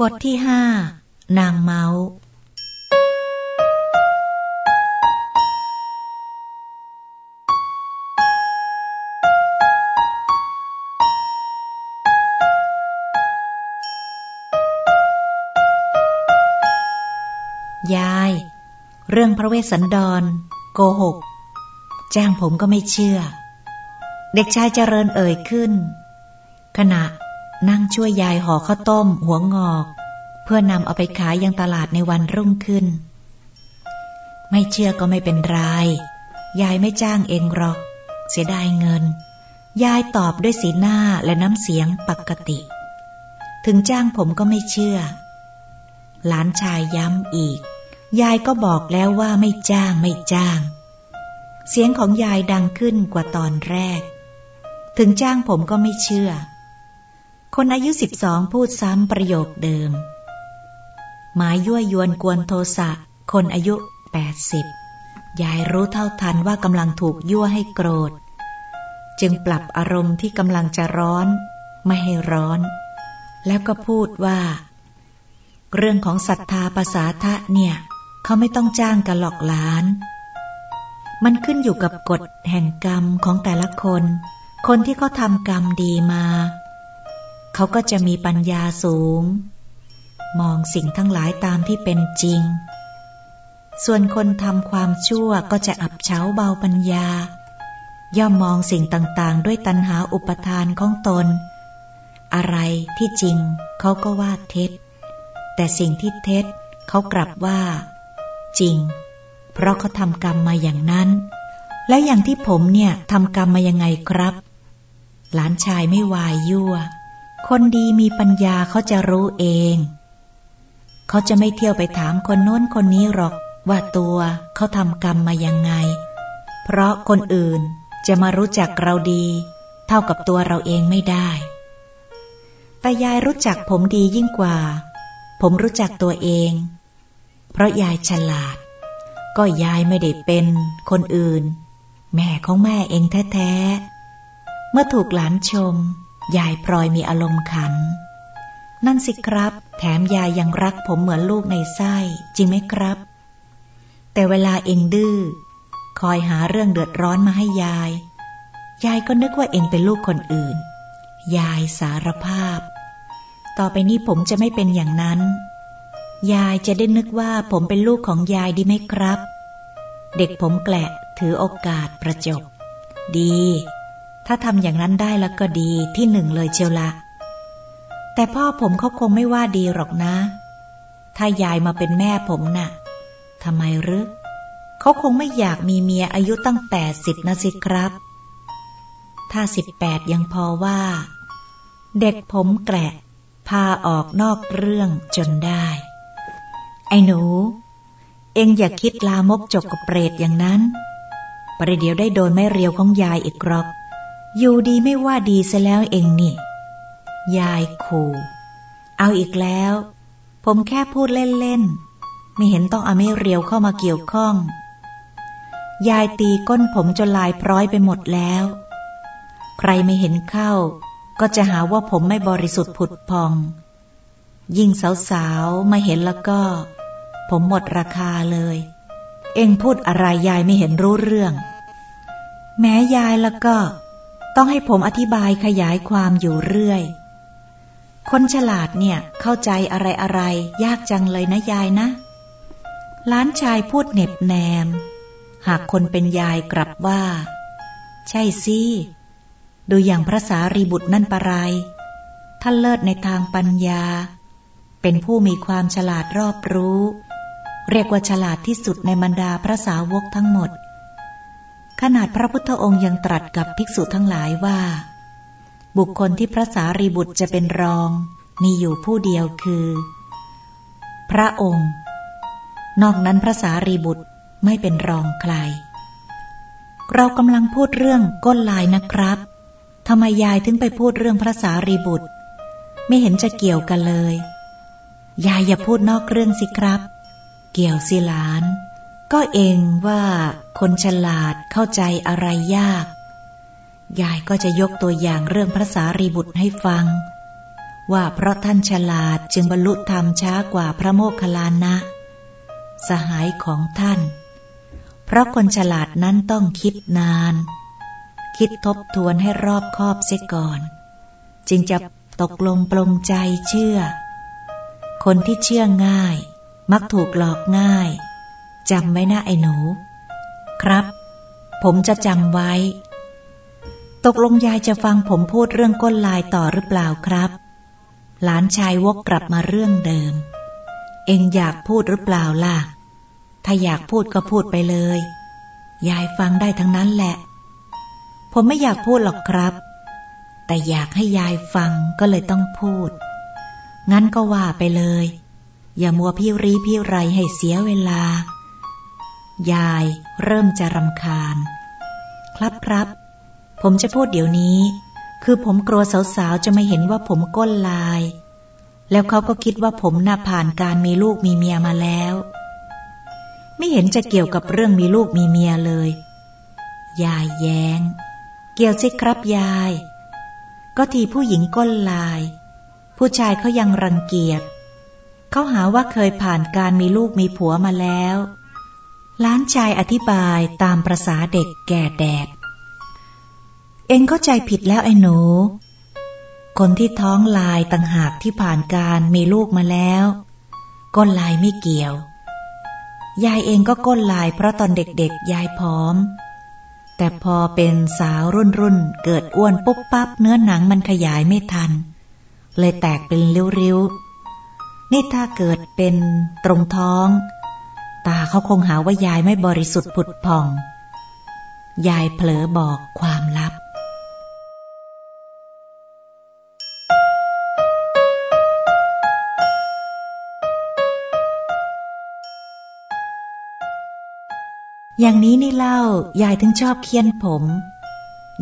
บทที่ห้านางเมาส์ยาย เรื่องพระเวสสันดร โกหกแจ้งผมก็ไม่เชื่อ เด็กชายเจริญเอ่ยขึ้น ขณะ นั่งช่วยยายห่อข้าวต้ม หัวงอก เพื่อนำเอาไปขายยังตลาดในวันรุ่งขึ้น ไม่เชื่อก็ไม่เป็นไร ยายไม่จ้างเองหรอก เสียดายเงิน ยายตอบด้วยสีหน้าและน้ำเสียงปกติ ถึงจ้างผมก็ไม่เชื่อ หลานชายย้ำอีก ยายก็บอกแล้วว่าไม่จ้างไม่จ้าง เสียงของยายดังขึ้นกว่าตอนแรก ถึงจ้างผมก็ไม่เชื่อ คนอายุสิบสองพูดซ้ำประโยคเดิม หมายยั่วยวนกวนโทสะ คนอายุแปดสิบยายรู้เท่าทันว่ากำลังถูกยั่วให้โกรธ จึงปรับอารมณ์ที่กำลังจะร้อน ไม่ให้ร้อน แล้วก็พูดว่า เรื่องของศรัทธาภาษาทะเนี่ย เขาไม่ต้องจ้างกันหลอกล้าน มันขึ้นอยู่กับกฎแห่งกรรมของแต่ละคน คนที่เขาทำกรรมดีมา เขาก็จะมีปัญญาสูง มองสิ่งทั้งหลายตามที่เป็นจริง ส่วนคนทำความชั่วก็จะอับเฉาเบาปัญญา ย่อมมองสิ่งต่างๆ ด้วยตัณหาอุปทานของตน อะไรที่จริงเขาก็ว่าเท็จ แต่สิ่งที่เท็จเขากลับว่า จริง เพราะเขาทำกรรมมาอย่างนั้น แล้วอย่างที่ผมเนี่ยทำกรรมมายังไงครับ หลานชายไม่วายยั่ว คนดีมีปัญญาเขาจะรู้เอง เขาจะไม่เที่ยวไปถามคนโน้นคนนี้หรอกว่าตัวเขาทำกรรมมายังไง เพราะคนอื่นจะมารู้จักเราดี เท่ากับตัวเราเองไม่ได้ แต่ยายรู้จักผมดียิ่งกว่า ผมรู้จักตัวเอง เพราะยายฉลาด ก็ยายไม่ได้เป็นคนอื่น แม่ของแม่เองแท้ๆ เมื่อถูกหลานชม ยายพลอยมีอารมณ์ขัน นั่นสิครับ แถมยายยังรักผมเหมือนลูกในไส้ จริงไหมครับ แต่เวลาเองดื้อ คอยหาเรื่องเดือดร้อนมาให้ยาย ยายก็นึกว่าเองเป็นลูกคนอื่น ยายสารภาพ ต่อไปนี้ผมจะไม่เป็นอย่างนั้น ยายจะได้นึกว่าผมเป็นลูกของยายดีไหมครับ เด็กผมแกละถือโอกาสประจบ ดี ถ้าทำอย่างนั้นได้แล้วก็ดีที่หนึ่งเลยเชียวละ แต่พ่อผมเขาคงไม่ว่าดีหรอกนะ ถ้ายายมาเป็นแม่ผมนะ่ะทำไมหรือเขาคงไม่อยากมีเมียอายุตั้งแปดสิบนะสิครับ ถ้าสิบแปดยังพอว่า เด็กผมแกละพาออกนอกเรื่องจนได้ ไอ้หนู เอ็งอย่าคิดลามกจกกับเปรตอย่างนั้น ประเดี๋ยวได้โดนไม่เรียวของยายอีกหรอก อยู่ดีไม่ว่าดีซะแล้วเองนี่ ยายขู่เอาอีกแล้ว ผมแค่พูดเล่นๆ ไม่เห็นต้องเอาไม่เรียวเข้ามาเกี่ยวข้อง ยายตีก้นผมจนลายพร้อยไปหมดแล้ว ใครไม่เห็นเข้า ก็จะหาว่าผมไม่บริสุทธิ์ผุดพอง ยิ่งสาวๆ มาเห็นแล้วก็ ผมหมดราคาเลย เองพูดอะไรยายไม่เห็นรู้เรื่อง แม้ยายแล้วก็ ต้องให้ผมอธิบายขยายความอยู่เรื่อย คนฉลาดเนี่ยเข้าใจอะไรอะไรยากจังเลยนะยายนะ ล้านชายพูดเน็บแนม หากคนเป็นยายกลับว่า ใช่สิดูอย่างพระสารีบุตรนั่นปะไรท่านเลิศในทางปัญญา เป็นผู้มีความฉลาดรอบรู้ เรียกว่าฉลาดที่สุดในบรรดาพระสาวกทั้งหมด ขนาดพระพุทธองค์ยังตรัสกับภิกษุทั้งหลายว่า บุคคลที่พระสารีบุตรจะเป็นรอง มีอยู่ผู้เดียวคือ พระองค์ นอกนั้นพระสารีบุตรไม่เป็นรองใคร เรากำลังพูดเรื่องก้นลายนะครับทำไมยายถึงไปพูดเรื่องพระสารีบุตร ไม่เห็นจะเกี่ยวกันเลย ยายอย่าพูดนอกเรื่องสิครับ เกี่ยวสิหลาน ก็เองว่าคนฉลาดเข้าใจอะไรยาก ยายก็จะยกตัวอย่างเรื่องพระสารีบุตรให้ฟัง ว่าเพราะท่านฉลาดจึงบรรลุธรรมช้ากว่าพระโมคคัลลานะ สหายของท่าน เพราะคนฉลาดนั้นต้องคิดนาน คิดทบทวนให้รอบคอบเสียก่อน จึงจะตกลงปลงใจเชื่อ คนที่เชื่อง่าย มักถูกหลอกง่าย จำไว้นะไอ้หนู ครับ ผมจะจำไว้ ตกลงยายจะฟังผมพูดเรื่องก้นลายต่อหรือเปล่าครับ หลานชายวกกลับมาเรื่องเดิม เองอยากพูดหรือเปล่าล่ะ ถ้าอยากพูดก็พูดไปเลย ยายฟังได้ทั้งนั้นแหละ ผมไม่อยากพูดหรอกครับ แต่อยากให้ยายฟังก็เลยต้องพูด งั้นก็ว่าไปเลยอย่ามัวพี่รีพี่ไรให้เสียเวลา ยายเริ่มจะรำคาญ ครับครับ ผมจะพูดเดี๋ยวนี้ คือผมกลัวสาวๆ จะไม่เห็นว่าผมก้นลาย แล้วเขาก็คิดว่าผมน่าผ่านการมีลูกมีเมียมาแล้ว ไม่เห็นจะเกี่ยวกับเรื่องมีลูกมีเมียเลย ยายแยง้ง เกี่ยวสิครับยาย ก็ทีผู้หญิงก้นลาย ผู้ชายเขายังรังเกียจเขาหาว่าเคยผ่านการมีลูกมีผัวมาแล้ว ล้านชายอธิบายตามประษาเด็กแก่แดด เองเข้าใจผิดแล้วไอ้หนู คนที่ท้องลายต่างหากที่ผ่านการมีลูกมาแล้ว ก้นลายไม่เกี่ยว ยายเองก็ก้นลายเพราะตอนเด็กๆ ยายพร้อม แต่พอเป็นสาวรุ่นรุ่นเกิดอ้วนปุ๊บปั๊บเนื้อหนังมันขยายไม่ทัน เลยแตกเป็นริ้วๆ นี่ถ้าเกิดเป็นตรงท้อง ตาเขาคงหาว่ายายไม่บริสุทธิ์ผุดผ่อง ยายเผลอบอกความลับอย่างนี้นี่เล่ายายถึงชอบเคียนผม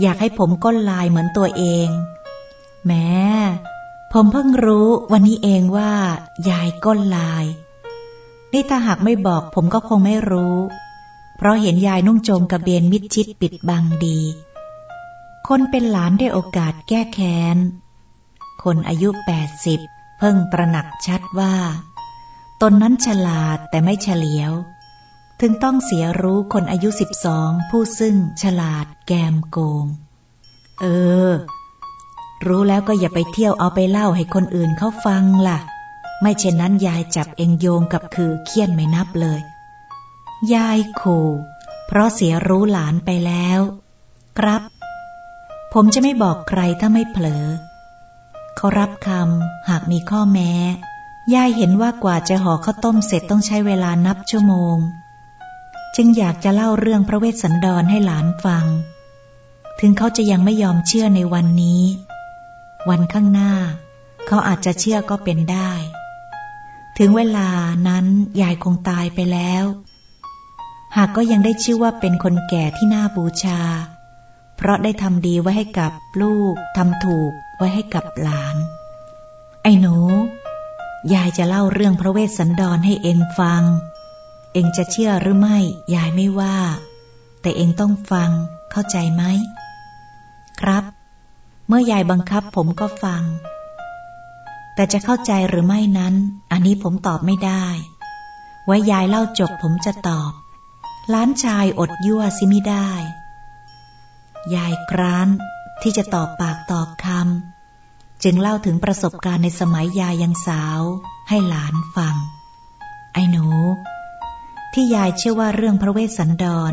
อยากให้ผมก้นลายเหมือนตัวเองแม้ผมเพิ่งรู้วันนี้เองว่า ยายก้นลาย นี่ถ้าหากไม่บอกผมก็คงไม่รู้ เพราะเห็นยายนุ่งโจงกระเบนมิดชิดปิดบังดี คนเป็นหลานได้โอกาสแก้แค้น คนอายุแปดสิบเพิ่งตระหนักชัดว่า ตนนั้นฉลาดแต่ไม่เฉลียว ถึงต้องเสียรู้คนอายุสิบสองผู้ซึ่งฉลาดแกมโกง เออ รู้แล้วก็อย่าไปเที่ยวเอาไปเล่าให้คนอื่นเขาฟังล่ะ ไม่เช่นนั้นยายจับเองโยงกับคือเคี่ยนไม่นับเลย ยายขู่เพราะเสียรู้หลานไปแล้ว ครับ ผมจะไม่บอกใครถ้าไม่เผลอ เขารับคำหากมีข้อแม้ ยายเห็นว่ากว่าจะห่อข้าวต้มเสร็จต้องใช้เวลานับชั่วโมง จึงอยากจะเล่าเรื่องพระเวสสันดรให้หลานฟัง ถึงเขาจะยังไม่ยอมเชื่อในวันนี้ วันข้างหน้า เขาอาจจะเชื่อก็เป็นได้ ถึงเวลานั้นยายคงตายไปแล้ว หากก็ยังได้ชื่อว่าเป็นคนแก่ที่น่าบูชา เพราะได้ทำดีไว้ให้กับลูกทำถูกไว้ให้กับหลาน ไอ้หนู ยายจะเล่าเรื่องพระเวสสันดรให้เองฟัง เองจะเชื่อหรือไม่ ยายไม่ว่า แต่เองต้องฟังเข้าใจไหม ครับ เมื่อยายบังคับผมก็ฟัง แต่จะเข้าใจหรือไม่นั้น อันนี้ผมตอบไม่ได้ ไว้ยายเล่าจบผมจะตอบ ล้านชายอดยั่วสิไมิได้ ยายกรานที่จะตอบปากตอบคำจึงเล่าถึงประสบการณ์ในสมัยยายยังสาว ให้หลานฟัง ไอ้หนู ที่ยายเชื่อว่าเรื่องพระเวสสันดร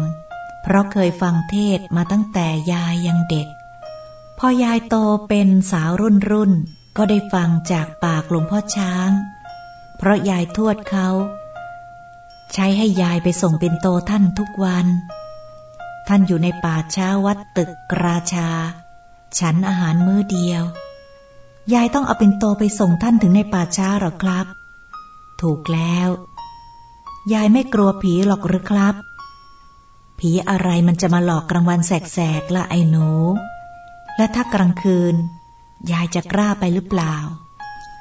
เพราะเคยฟังเทศมาตั้งแต่ยายยังเด็ก พอยายโตเป็นสาวรุ่นรุ่น ก็ได้ฟังจากปากหลวงพ่อช้าง เพราะยายทวดเขา ใช้ให้ยายไปส่งเป็นโตท่านทุกวัน ท่านอยู่ในป่าช้าวัดตึกกราชา ฉันอาหารมื้อเดียว ยายต้องเอาเป็นโตไปส่งท่านถึงในป่าช้าหรอครับ ถูกแล้ว ยายไม่กลัวผีหรอกหรือครับ ผีอะไรมันจะมาหลอกกลางวันแสกๆละไอ้หนู และถ้ากลางคืน ยายจะกล้าไปหรือเปล่า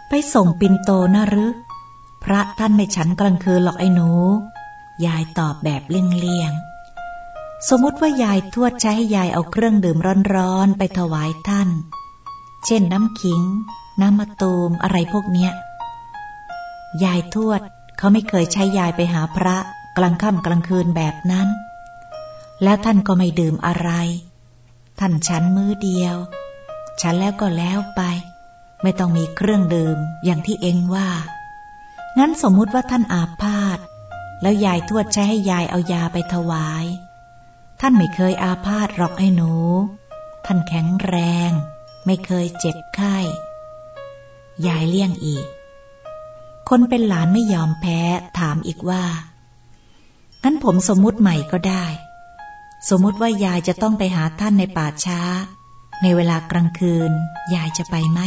ไปส่งปินโตนะหรือ พระท่านไม่ฉันกลางคืนหรอกไอ้หนู ยายตอบแบบเลี่ยงๆ สมมติว่ายายทวดใช้ให้ยายเอาเครื่องดื่มร้อนๆ ไปถวายท่าน เช่นน้ำขิง น้ำมะตูมอะไรพวกเนี้ย ยายทวดเขาไม่เคยใช้ยายไปหาพระกลางค่ำกลางคืนแบบนั้น แล้วท่านก็ไม่ดื่มอะไร ท่านฉันมือเดียว ฉันแล้วก็แล้วไป ไม่ต้องมีเครื่องดื่มอย่างที่เองว่า งั้นสมมุติว่าท่านอาพาธแล้วยายทวดใช้ให้ยายเอายาไปถวาย ท่านไม่เคยอาพาธหรอกไอ้หนู ท่านแข็งแรง ไม่เคยเจ็บไข้ยายเลี่ยงอีก คนเป็นหลานไม่ยอมแพ้ถามอีกว่างั้นผมสมมุติใหม่ก็ได้ สมมุติว่ายายจะต้องไปหาท่านในป่าช้า ในเวลากลางคืน ยายจะไปไหม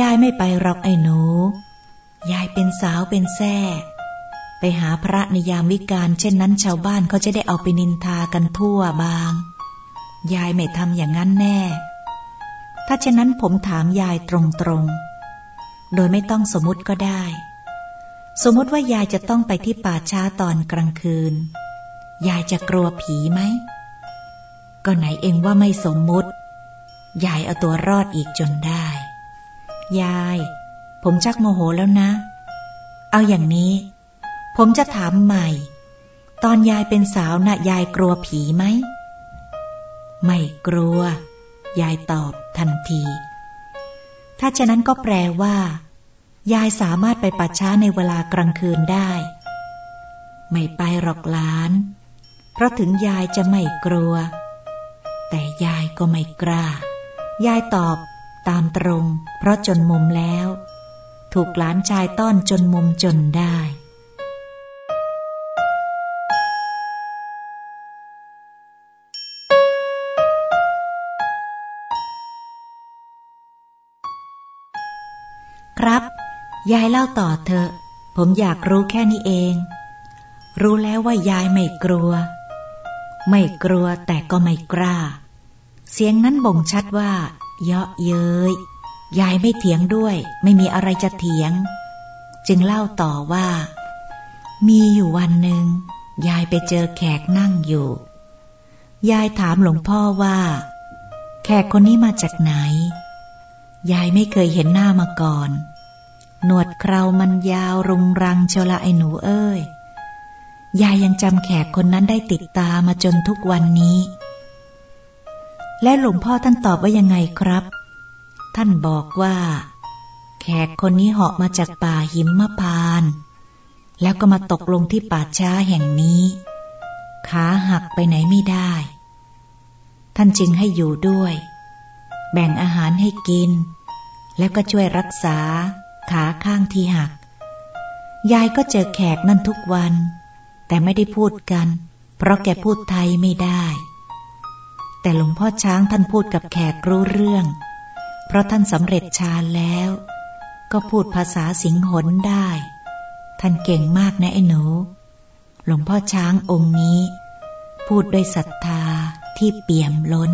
ยายไม่ไปหรอกไอ้หนู ยายเป็นสาวเป็นแท่ไปหาพระในยามวิกาลเช่นนั้นชาวบ้านเขาจะได้เอาไปนินทากันทั่วบาง ยายไม่ทำอย่างนั้นแน่ ถ้าเช่นนั้นผมถามยายตรงๆ โดยไม่ต้องสมมติก็ได้ สมมติว่ายายจะต้องไปที่ป่าช้าตอนกลางคืน ยายจะกลัวผีไหม ก็ไหนเองว่าไม่สมมุติ ยายเอาตัวรอดอีกจนได้ ยาย ผมชักโมโหแล้วนะ เอาอย่างนี้ ผมจะถามใหม่ ตอนยายเป็นสาวนะ่ะยายกลัวผีไหม ไม่กลัว ยายตอบทันที ถ้าฉะนั้นก็แปลว่า ยายสามารถไปปัดช้าในเวลากลางคืนได้ ไม่ไปหรอกล้าน เพราะถึงยายจะไม่กลัว แต่ยายก็ไม่กล้า ยายตอบตามตรง เพราะจนมุมแล้ว ถูกหลานชายต้อนจนมุมจนได้ ครับ ยายเล่าต่อเถอะ ผมอยากรู้แค่นี้เอง รู้แล้วว่ายายไม่กลัว ไม่กลัวแต่ก็ไม่กล้า เสียงนั้นบ่งชัดว่า เยาะเย้ยยายไม่เถียงด้วย ไม่มีอะไรจะเถียง จึงเล่าต่อว่า มีอยู่วันหนึ่งยายไปเจอแขกนั่งอยู่ ยายถามหลวงพ่อว่า แขกคนนี้มาจากไหน ยายไม่เคยเห็นหน้ามาก่อน หนวดเครามันยาวรุงรังเชละไอหนูเอ้ย ยายยังจำแขกคนนั้นได้ติดตามาจนทุกวันนี้ และหลวงพ่อท่านตอบว่ายังไงครับ ท่านบอกว่า แขกคนนี้เหาะมาจากป่าหิมมะพาน แล้วก็มาตกลงที่ป่าช้าแห่งนี้ ขาหักไปไหนไม่ได้ ท่านจึงให้อยู่ด้วย แบ่งอาหารให้กิน แล้วก็ช่วยรักษา ขาข้างที่หัก ยายก็เจอแขกนั่นทุกวัน แต่ไม่ได้พูดกัน เพราะแกพูดไทยไม่ได้ แต่หลวงพ่อช้างท่านพูดกับแขกรู้เรื่อง เพราะท่านสำเร็จฌานแล้ว ก็พูดภาษาสิงหนได้ ท่านเก่งมากนะไอ้หนู หลวงพ่อช้างองค์นี้ พูดด้วยศรัทธาที่เปี่ยมล้น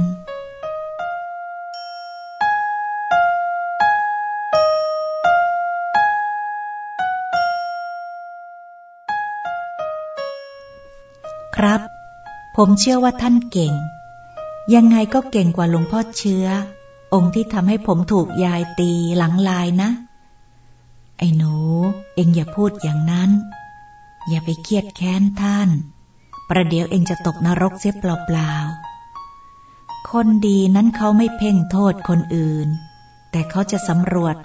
ผมเชื่อว่าท่านเก่ง ยังไงก็เก่งกว่าหลวงพ่อเชื้อ องค์ที่ทำให้ผมถูกยายตีหลังลายนะ ไอ้หนู เอ็งอย่าพูดอย่างนั้น อย่าไปเครียดแค้นท่าน ประเดี๋ยวเอ็งจะตกนรกเสียเปล่าๆ คนดีนั้นเขาไม่เพ่งโทษคนอื่น แต่เขาจะสำรวจ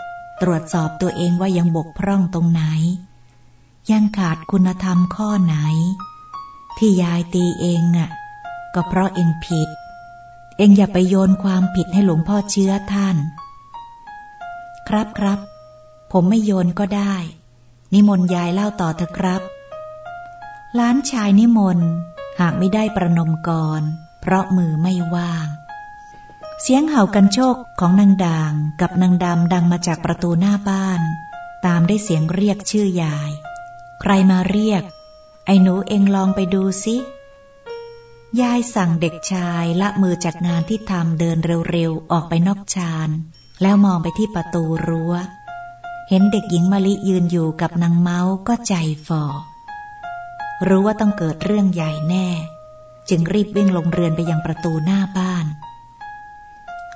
ตรวจสอบตัวเองว่ายังบกพร่องตรงไหน ยังขาดคุณธรรมข้อไหน ที่ยายตีเองอะ ก็เพราะเองผิด เองอย่าไปโยนความผิดให้หลวงพ่อเชื้อท่าน ครับครับ ผมไม่โยนก็ได้ นิมนต์ยายเล่าต่อเถอะครับ ล้านชายนิมนต์หากไม่ได้ประนมกร เพราะมือไม่ว่าง เสียงเห่ากันโชคของนางด่างกับนางดำดังมาจากประตูหน้าบ้าน ตามได้เสียงเรียกชื่อยาย ใครมาเรียก ไอ้หนูเองลองไปดูสิ ยายสั่งเด็กชายละมือจากงานที่ทำเดินเร็วๆ ออกไปนอกชานแล้วมองไปที่ประตูรั้ว เห็นเด็กหญิงมะลิยืนอยู่กับนางเมาส์ก็ใจฝ่อ รู้ว่าต้องเกิดเรื่องใหญ่แน่ จึงรีบวิ่งลงเรือนไปยังประตูหน้าบ้าน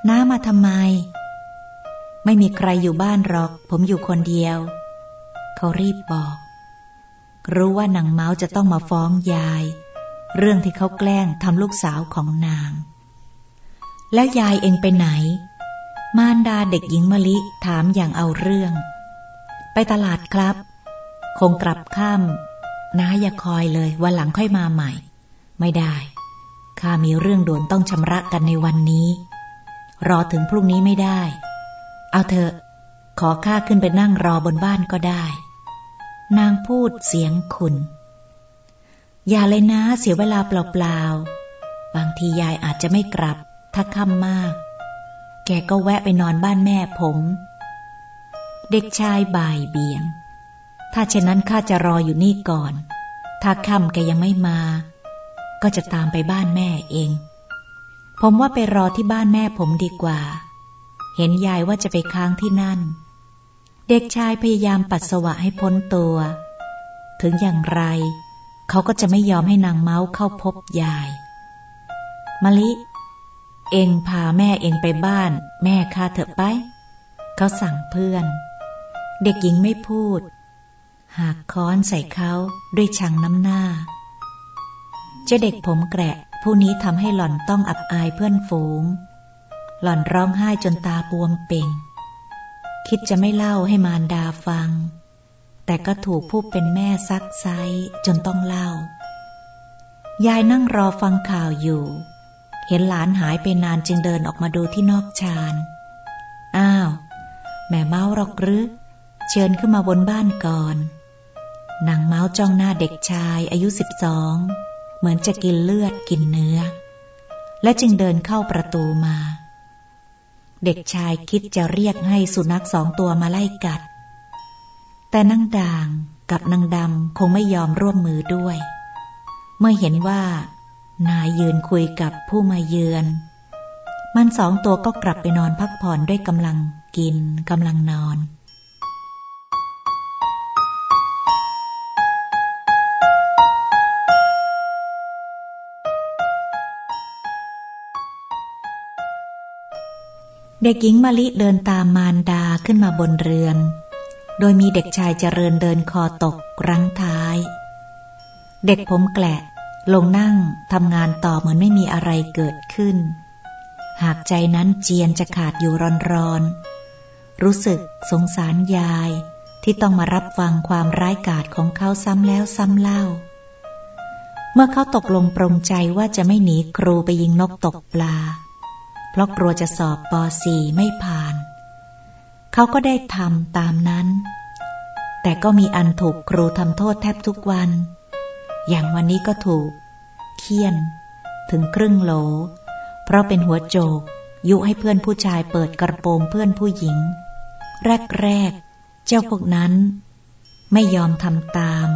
น้ามาทำไม ไม่มีใครอยู่บ้านหรอก ผมอยู่คนเดียว เขารีบบอก รู้ว่านางเมาส์จะต้องมาฟ้องยาย เรื่องที่เขาแกล้งทำลูกสาวของนาง แล้วยายเองไปไหน มารดาเด็กหญิงมะลิถามอย่างเอาเรื่อง ไปตลาดครับ คงกลับค่ำน้าอย่าคอยเลยวันหลังค่อยมาใหม่ ไม่ได้ข้ามีเรื่องด่วนต้องชำระกันในวันนี้ รอถึงพรุ่งนี้ไม่ได้ เอาเถอะ ขอข้าขึ้นไปนั่งรอบนบ้านก็ได้ นางพูดเสียงขุนอย่าเลยนะเสียเวลาเปล่าๆ บางทียายอาจจะไม่กลับ ถ้าค่ำมาก แกก็แวะไปนอนบ้านแม่ผม เด็กชายบ่ายเบียง ถ้าเช่นนั้นข้าจะรออยู่นี่ก่อน ถ้าค่ำแกยังไม่มา ก็จะตามไปบ้านแม่เอง ผมว่าไปรอที่บ้านแม่ผมดีกว่า เห็นยายว่าจะไปค้างที่นั่น เด็กชายพยายามปัสสาวะให้พ้นตัว ถึงอย่างไร เขาก็จะไม่ยอมให้นางเมาส์เข้าพบยาย มะลิ เองพาแม่เองไปบ้าน แม่ข้าเถอะไป เขาสั่งเพื่อน เด็กหญิงไม่พูด หากค้อนใส่เขาด้วยชังน้ำหน้า เจ้าเด็กผมแกะผู้นี้ทำให้หล่อนต้องอับอายเพื่อนฝูง หล่อนร้องไห้จนตาบวมเป่ง คิดจะไม่เล่าให้มารดาฟัง แต่ก็ถูกผู้เป็นแม่ซักไซจนต้องเล่า ยายนั่งรอฟังข่าวอยู่ เห็นหลานหายไปนานจึงเดินออกมาดูที่นอกชานอ้าว แม่เมาหรอกหรือเชิญขึ้นมาบนบ้านก่อนนางเมาจ้องหน้าเด็กชายอายุสิบสองเหมือนจะกินเลือดกินเนื้อ และจึงเดินเข้าประตูมา เด็กชายคิดจะเรียกให้สุนัขสองตัวมาไล่กัด แต่นางด่างกับนางดำคงไม่ยอมร่วมมือด้วย เมื่อเห็นว่า นายยืนคุยกับผู้มาเยือน มันสองตัวก็กลับไปนอนพักผ่อนด้วยกำลังกินกำลังนอน เด็กหญิงมะลิเดินตามมารดาขึ้นมาบนเรือน โดยมีเด็กชายเจริญเดินคอตกรั้งท้าย เด็กผมแกละลงนั่งทำงานต่อเหมือนไม่มีอะไรเกิดขึ้น หากใจนั้นเจียนจะขาดอยู่ร้อนๆ รู้สึกสงสารยายที่ต้องมารับฟังความร้ายกาจของเขาซ้ำแล้วซ้ำเล่า เมื่อเขาตกลงปรงใจว่าจะไม่หนีครูไปยิงนกตกปลา เพราะกลัวจะสอบป .4 ไม่ผ่าน เขาก็ได้ทำตามนั้น แต่ก็มีอันถูกครูทำโทษแทบทุกวัน อย่างวันนี้ก็ถูก เคี่ยน ถึงครึ่งโหล เพราะเป็นหัวโจก ยุให้เพื่อนผู้ชายเปิดกระโปรงเพื่อนผู้หญิง แรกๆ เจ้าพวกนั้น ไม่ยอมทำตาม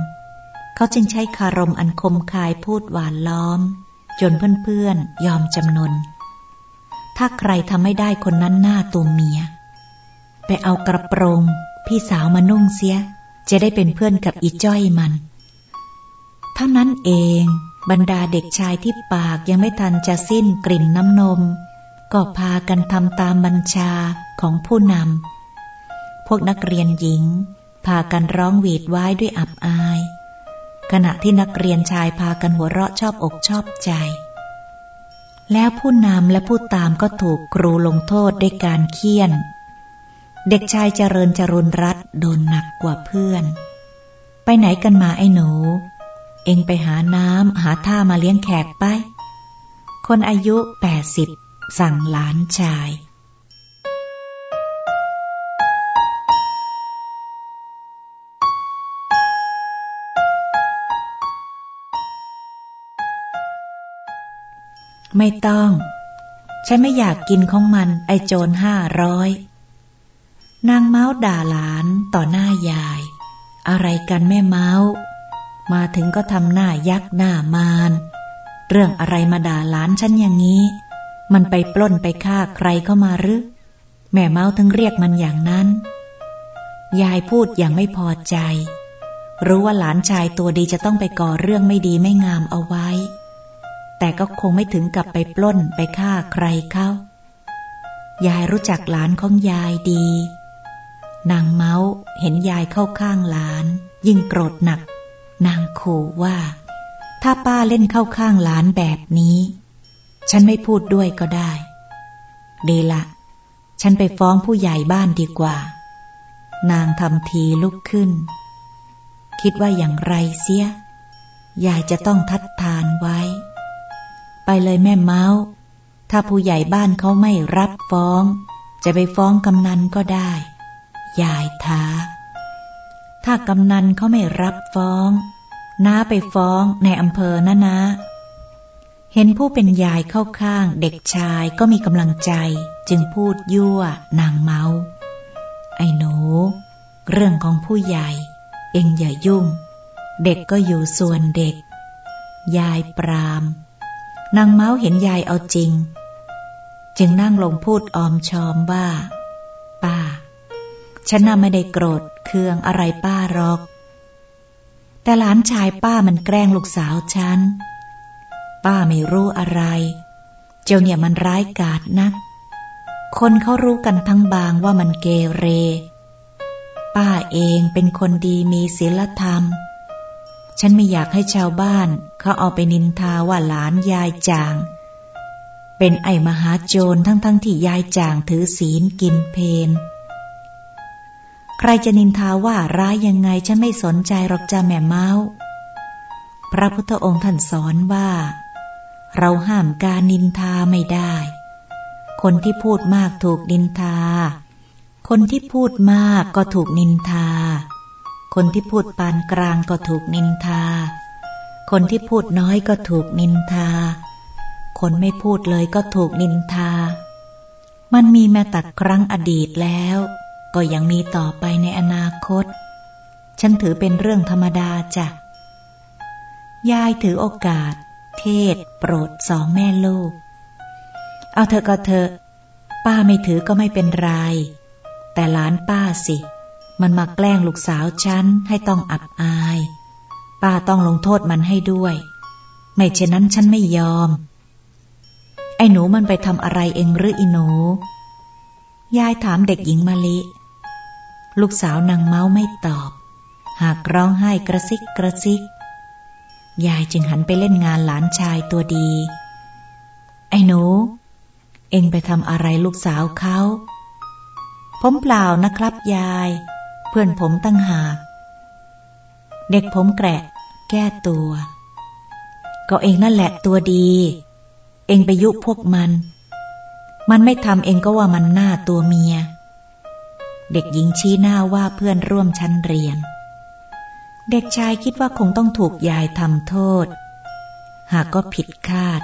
เขาจึงใช้คารมอันคมคายพูดหวานล้อม จนเพื่อนๆยอมจำนน ถ้าใครทำไม่ได้คนนั้นหน้าตัวเมีย ไปเอากระโปรง พี่สาวมานุ่งเสีย จะได้เป็นเพื่อนกับอีจ้อยมัน เท่านั้นเอง บรรดาเด็กชายที่ปากยังไม่ทันจะสิ้นกลิ่นน้ำนม ก็พากันทำตามบัญชาของผู้นำ พวกนักเรียนหญิง พากันร้องหวีดไว้ด้วยอับอาย ขณะที่นักเรียนชายพากันหัวเราะชอบอกชอบใจ แล้วผู้นำและผู้ตามก็ถูกครูลงโทษด้วยการเคี่ยน เด็กชายเจริญจรุนรัตโดนหนักกว่าเพื่อน ไปไหนกันมาไอ้หนู เองไปหาน้ำหาท่ามาเลี้ยงแขกไป คนอายุแปดสิบสั่งหลานชาย ไม่ต้อง ฉันไม่อยากกินของมัน ไอโจรห้าร้อย นางเมาส์ด่าหลานต่อหน้ายาย อะไรกันแม่เมาส์มาถึงก็ทำหน้ายักหน้ามาน เรื่องอะไรมาด่าหลานฉันอย่างนี้ มันไปปล้นไปฆ่าใครเข้ามาหรือ แม่เมาส์ถึงเรียกมันอย่างนั้น ยายพูดอย่างไม่พอใจ รู้ว่าหลานชายตัวดีจะต้องไปก่อเรื่องไม่ดีไม่งามเอาไว้ แต่ก็คงไม่ถึงกับไปปล้นไปฆ่าใครเขายายรู้จักหลานของยายดี นางเมาส์เห็นยายเข้าข้างหลาน ยิ่งโกรธหนัก นางขู่ว่า ถ้าป้าเล่นเข้าข้างหลานแบบนี้ ฉันไม่พูดด้วยก็ได้ ดีละ ฉันไปฟ้องผู้ใหญ่บ้านดีกว่า นางทำทีลุกขึ้น คิดว่าอย่างไรเสีย ยายจะต้องทัดทานไว้ ไปเลยแม่เมาส์ ถ้าผู้ใหญ่บ้านเขาไม่รับฟ้อง จะไปฟ้องกำนันก็ได้ ยายท้า ถ้ากำนันเขาไม่รับฟ้อง น้าไปฟ้องในอำเภอนะนะ เห็นผู้เป็นยายเข้าข้างเด็กชายก็มีกำลังใจ จึงพูดยั่วนางเมาไอ้หนู เรื่องของผู้ใหญ่ เองอย่ายุ่ง เด็กก็อยู่ส่วนเด็ก ยายปราม นางเมาเห็นยายเอาจริง จึงนั่งลงพูดออมชอมว่า ป้า ฉันน่าไม่ได้โกรธเคืองอะไรป้าหรอก แต่หลานชายป้ามันแกล้งลูกสาวฉัน ป้าไม่รู้อะไร เจ้าเนี่ยมันร้ายกาจนัก คนเขารู้กันทั้งบางว่ามันเกเร ป้าเองเป็นคนดีมีศีลธรรม ฉันไม่อยากให้ชาวบ้าน เขาเอาไปนินทาว่าหลานยายจาง เป็นไอมหาโจรทั้งๆทที่ยายจางถือศีลกินเพนใครจะนินทาว่าร้ายยังไงฉันไม่สนใจหรอกจ้าแม่เมาพระพุทธองค์ท่านสอนว่า เราห้ามการนินทาไม่ได้ คนที่พูดมากถูกนินทา คนที่พูดมากก็ถูกนินทา คนที่พูดปานกลางก็ถูกนินทา คนที่พูดน้อยก็ถูกนินทา คนไม่พูดเลยก็ถูกนินทา มันมีมาตัดครั้งอดีตแล้ว ก็ยังมีต่อไปในอนาคต ฉันถือเป็นเรื่องธรรมดาจ้ะ ยายถือโอกาส เทศ โปรดสองแม่ลูก เอาเถอะก็เถอะป้าไม่ถือก็ไม่เป็นไร แต่หลานป้าสิ มันมาแกล้งลูกสาวฉันให้ต้องอับอาย ป้าต้องลงโทษมันให้ด้วย ไม่เช่นนั้นฉันไม่ยอม ไอ้หนูมันไปทำอะไรเองหรืออีหนู ยายถามเด็กหญิงมะลิ ลูกสาวนางเมาไม่ตอบ หากร้องไห้กระซิกกระซิก ยายจึงหันไปเล่นงานหลานชายตัวดี ไอ้หนู เองไปทำอะไรลูกสาวเขาผมเปล่านะครับยาย พื่อนผมตั้งหากเด็กผมแกะ แก้ตัว ก็เองนั่นแหละตัวดี เองไปยุพวกมัน มันไม่ทำเองก็ว่ามันหน้าตัวเมีย เด็กหญิงชี้หน้าว่าเพื่อนร่วมชั้นเรียน เด็กชายคิดว่าคงต้องถูกยายทำโทษ หากก็ผิดคาด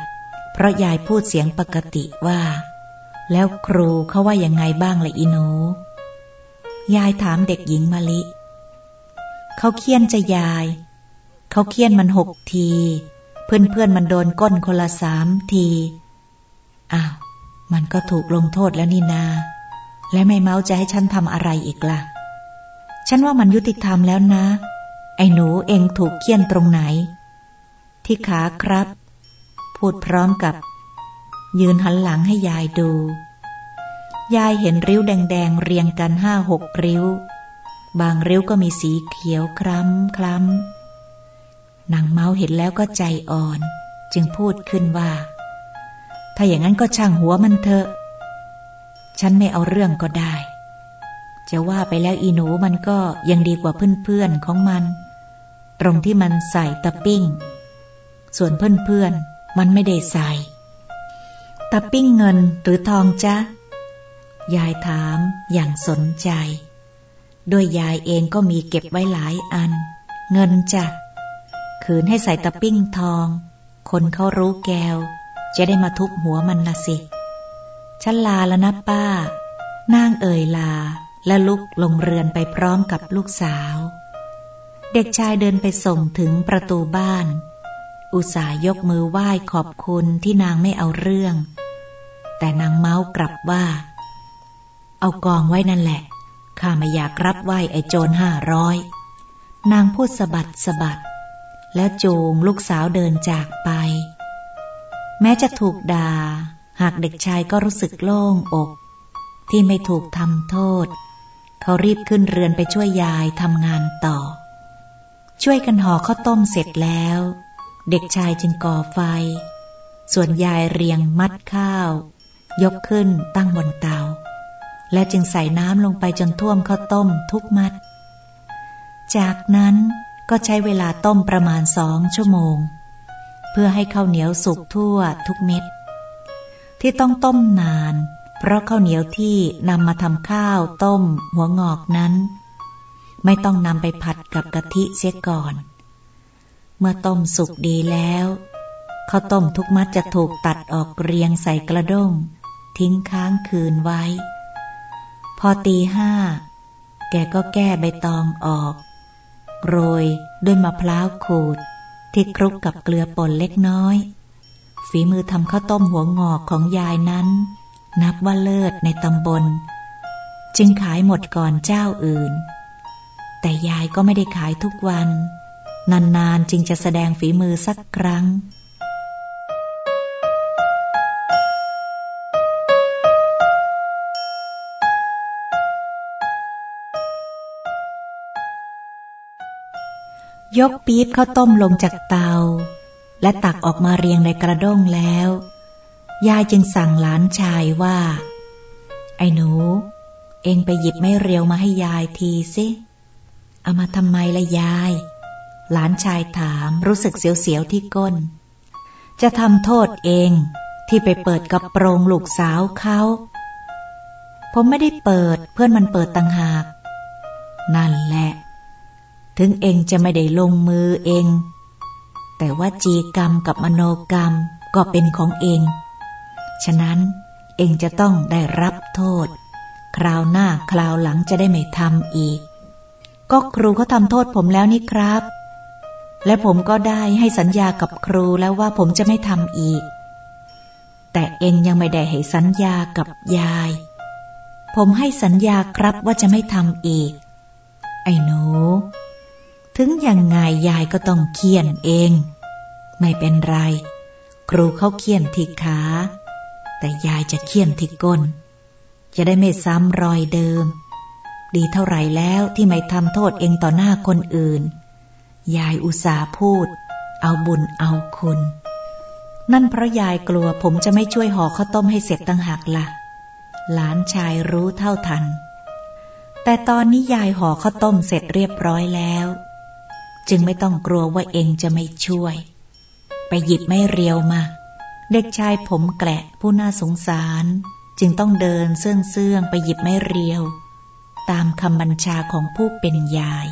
เพราะยายพูดเสียงปกติว่า แล้วครูเขาว่ายังไงบ้างละอีโน ยายถามเด็กหญิงมะลิ เขาเคี่ยนจะยาย เขาเคี่ยนมันหกที เพื่อนเพื่อนมันโดนก้นคนละสามที อ้าว มันก็ถูกลงโทษแล้วนี่นา และไม่เมาจะให้ฉันทำอะไรอีกละ่ะ ฉันว่ามันยุติธรรมแล้วนะ ไอ้หนูเองถูกเคี่ยนตรงไหน ที่ขาครับ พูดพร้อมกับ ยืนหันหลังให้ยายดู ยายเห็นริ้วแดงๆ เรียงกันห้าหกริ้ว บางริ้วก็มีสีเขียวคล้ำคล้ำนางเมาเห็นแล้วก็ใจอ่อน จึงพูดขึ้นว่า ถ้าอย่างนั้นก็ช่างหัวมันเถอะ ฉันไม่เอาเรื่องก็ได้ จะว่าไปแล้วอีหนูมันก็ยังดีกว่าเพื่อนๆของมัน ตรงที่มันใส่ตะปิ้ง ส่วนเพื่อนๆมันไม่ได้ใส่ตะปิ้งเงินหรือทองจ๊ะ ยายถามอย่างสนใจ ด้วยยายเองก็มีเก็บไว้หลายอัน เงินจ้ะขืนให้ใส่ตะปิ้งทอง คนเขารู้แก้วจะได้มาทุบหัวมันนะสิฉันลาแล้วนะป้า นางเอ่ยลาและลุกลงเรือนไปพร้อมกับลูกสาว เด็กชายเดินไปส่งถึงประตูบ้าน อุตส่าห์ยกมือไหว้ขอบคุณที่นางไม่เอาเรื่อง แต่นางเมาส์กลับว่า เอากองไว้นั่นแหละ ข้าไม่อยากรับไหวไอ้โจรห้าร้อย นางพูดสะบัดสะบัด แล้วจูงลูกสาวเดินจากไป แม้จะถูกด่า หากเด็กชายก็รู้สึกโล่งอก ที่ไม่ถูกทำโทษ เขารีบขึ้นเรือนไปช่วยยายทำงานต่อ ช่วยกันห่อข้าวต้มเสร็จแล้ว เด็กชายจึงก่อไฟ ส่วนยายเรียงมัดข้าว ยกขึ้นตั้งบนเตา และจึงใส่น้ำลงไปจนท่วมข้าวต้มทุกมัด จากนั้นก็ใช้เวลาต้มประมาณสองชั่วโมง เพื่อให้ข้าวเหนียวสุกทั่วทุกเม็ด ที่ต้องต้มนาน เพราะข้าวเหนียวที่นำมาทำข้าวต้ม หัวงอกนั้น ไม่ต้องนำไปผัดกับกะทิเสียก่อน เมื่อต้มสุกดีแล้วข้าวต้มทุกมัดจะถูกตัดออกเรียงใส่กระด้ง ทิ้งค้างคืนไว้ พอตีห้า แกก็แก้ใบตองออก โรยด้วยมะพร้าวขูด ที่คลุกกับเกลือป่นเล็กน้อย ฝีมือทำข้าวต้มหัวงอกของยายนั้น นับว่าเลิศในตำบล จึงขายหมดก่อนเจ้าอื่น แต่ยายก็ไม่ได้ขายทุกวัน นานๆจึงจะแสดงฝีมือสักครั้ง ยกปี๊บข้าวต้มลงจากเตา และตักออกมาเรียงในกระด้งแล้ว ยายจึงสั่งหลานชายว่า ไอ้หนู เองไปหยิบไม่เรียวมาให้ยายทีสิเอามาทำไมละยาย หลานชายถามรู้สึกเสียวๆที่ก้น จะทำโทษเองที่ไปเปิดกระโปรงลูกสาวเขา ผมไม่ได้เปิดเพื่อนมันเปิดต่างหาก นั่นแหละ ถึงเองจะไม่ได้ลงมือเอง แต่ว่าจีกรรมกับมโนกรรมก็เป็นของเอง ฉะนั้นเองจะต้องได้รับโทษ คราวหน้าคราวหลังจะได้ไม่ทำอีก ก็ครูเขาทำโทษผมแล้วนี่ครับ และผมก็ได้ให้สัญญากับครูแล้วว่าผมจะไม่ทำอีก แต่เองยังไม่ได้ให้สัญญากับยาย ผมให้สัญญาครับว่าจะไม่ทำอีก ไอ้หนู ถึงยังไงยายก็ต้องเคี่ยนเอง ไม่เป็นไร ครูเขาเคี่ยนที่ขา แต่ยายจะเคี่ยนที่ก้น จะได้ไม่ซ้ำรอยเดิม ดีเท่าไหร่แล้วที่ไม่ทำโทษเองต่อหน้าคนอื่น ยายอุตส่าห์พูด เอาบุญเอาคุณ นั่นเพราะยายกลัวผมจะไม่ช่วยห่อข้าวต้มให้เสร็จตั้งหักละ่ะ หลานชายรู้เท่าทันแต่ตอนนี้ยายห่อข้าวต้มเสร็จเรียบร้อยแล้ว จึงไม่ต้องกลัวว่าเองจะไม่ช่วย ไปหยิบไม่เรียวมา เด็กชายผมแกละผู้น่าสงสาร จึงต้องเดินเสื่องเสื่องไปหยิบไม่เรียว ตามคำบัญชาของผู้เป็นยาย